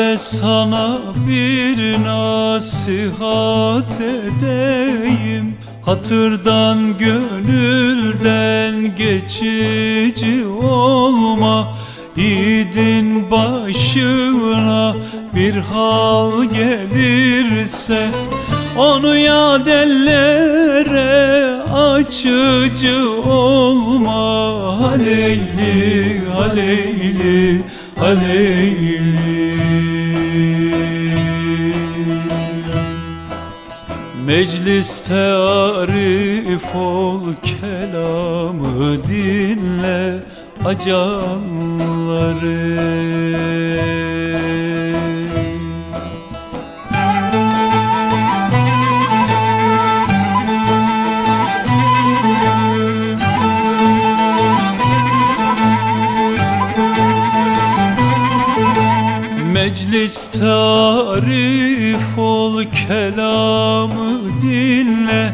de sana bir nasihat edeyim. Hatırdan gönülden geçici olma. Yiğidin başına bir hal gelirse Onu yad ellere açıcı olma. Haleyli, haleyli, haleyli Mecliste arif ol kelamı dinle acanları Meclis tarif ol kelamı dinle.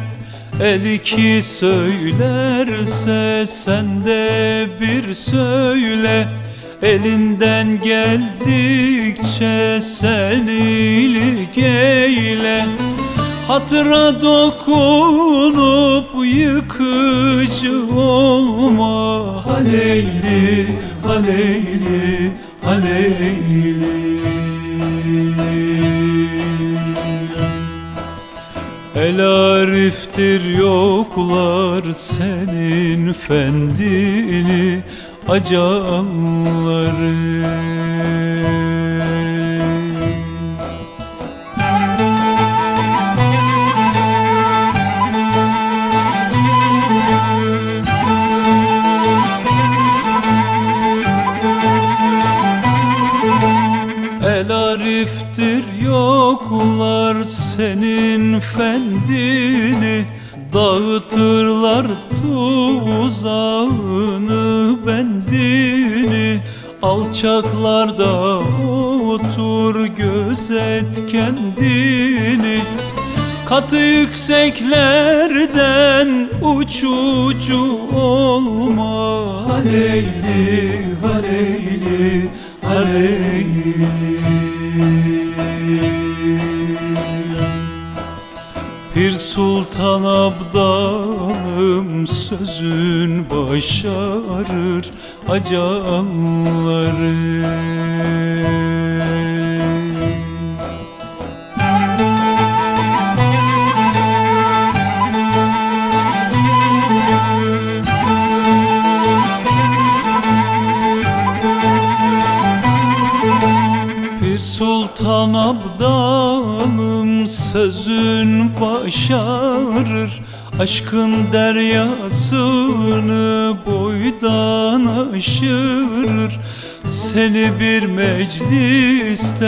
El iki söylerse sen de bir söyle. Elinden geldikçe sen iyilik eyle. Hatıra dokunup yıkıcı olma. Haleyli, haleyli, haleyli El ariftir yoklar senin fendini acanları El ariftir yoklar senin fendini Dağıtırlar tuzağını bendini. Alçaklarda otur gözet kendini. Katı yükseklerden uçucu olma Haleyli, haleyli, haleyli Pir Sultan Abdalım sözün başarır acanları Sultan Abdalım sözün başarır Aşkın deryasını boydan aşırır. Seni bir mecliste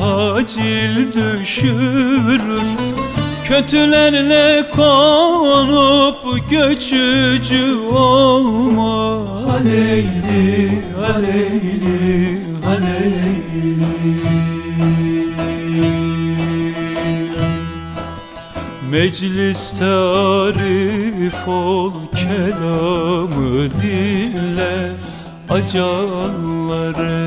hacil düşürür Kötülerle konup göçücü olma. Haleyli, haleyli, Mecliste arif ol kelamı dinle acanları